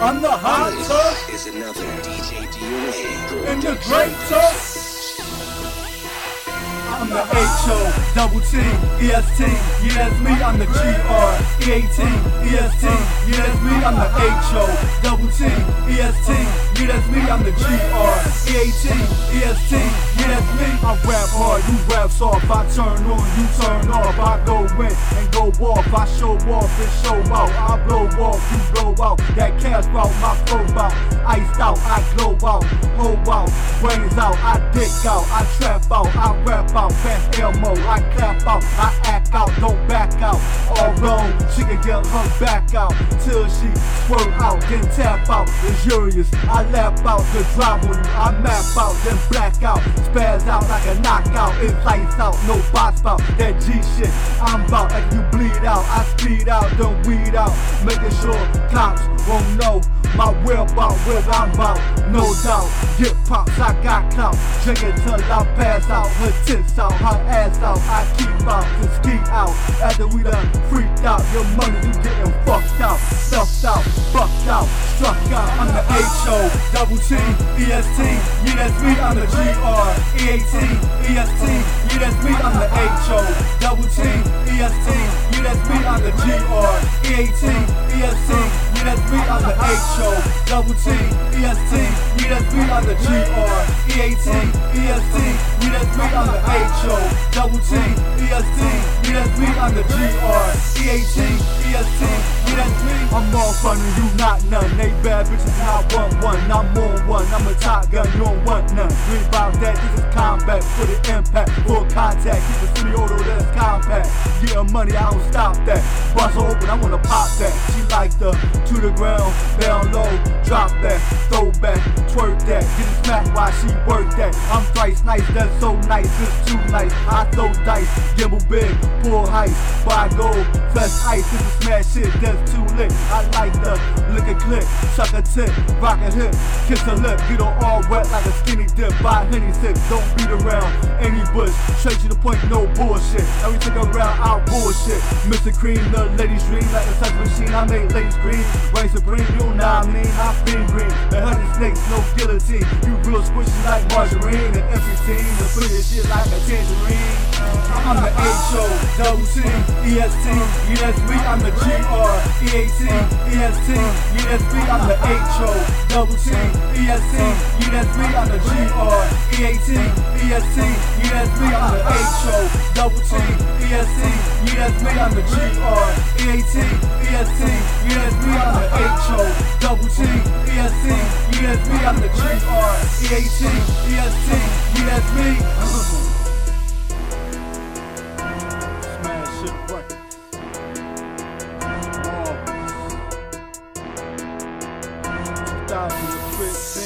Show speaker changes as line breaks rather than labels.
I'm the hot tub
is another DJ DOA.
in the great tub. I'm the H-O, double T, E-S-T, that's me, I'm the G-R, E-A-T, E-S-T, that's me, I'm the H-O, double T, E-S-T, that's me, I'm the G-R, E-A-T, E-S-T, me. I rap hard, you rap soft, I turn on, you turn off, I go in and go off, I show off and show out, I blow off, you blow out, that cash out, my flow out, iced out, I glow out, hold out, brains out, I dick out, I trap out, I rap out, fast Elmo, I clap out, I act out, don't back out, all wrong, she can get her back out, till she swerve out, then tap out, luxurious, I lap out, the you, I map out, then black out, spaz out like a knockout, it's lights out, no box out, that G shit, I'm about, like you bleed out, I speed out, then weed out, making sure cops won't know my whereabout, where I'm about, no doubt, get pops, I got clout, drink it till I pass out, her tits out, her ass out, I keep out, the ski out, after we done freaked out, your money you getting fucked out, stuffed out, fucked out, struck out, I'm the H-O, double T, E-S-T, yeah that's me, I'm the G-R, E-A-T, E-S-T, yeah that's me, I'm the H-O, double T, E-S-T, yeah that's me, I'm the G-R, E-A-T, E-S-T, yeah I'm the H-O, double T, E-S-T, yeah that's me, I'm the G-R, E-A-T, E-S-T, yeah that's me, I'm the H-O, double T, E-S-T, yeah that's me, I'm the G-R, E-A-T, E-S-T, yeah that's me, I'm all fun and you not none, they bad bitches and I want one, I'm on one, I'm a top gun, you don't want none, we about that, this is combat, for the impact, full contact, keep the semi-auto that's compact, getting money, I don't stop that, bust open, I wanna pop that, she like the, to the ground, down low, drop that, throw back, twerk that, get it smacked while she work that, I'm thrice nice, that's so nice, it's too nice, I throw dice, gamble big, pull height, buy gold, flesh ice, this is smash shit, that's too lit, I like the, a click, suck a tip, rock a hip, kiss a lip, get her all wet like a skinny dip, buy henny sip, don't beat around any bush, straight to the point, no bullshit, everything around, out bullshit, Mr. Cream, the ladies dream, like a sex machine, I make ladies scream, reign supreme, you know what I mean, I feel green, the honey snakes, no guillotine, you real squishy like margarine, and empty team, the your shit like a tangerine, I'm the H-O, double T, E-S-T, me, I'm the G-R, E-A-T, E-S-T, me, I'm the H-O, double T, E-S-T, me, I'm the G-R, E-A-T, E-S-T, me, I'm the H-O, double T, E-S-T, ESB, I'm the G-R. EAT, EST, ESB, I'm the H-O. Double T, EST, ESB, I'm the G-R. EAT, EST, ESB. Thousand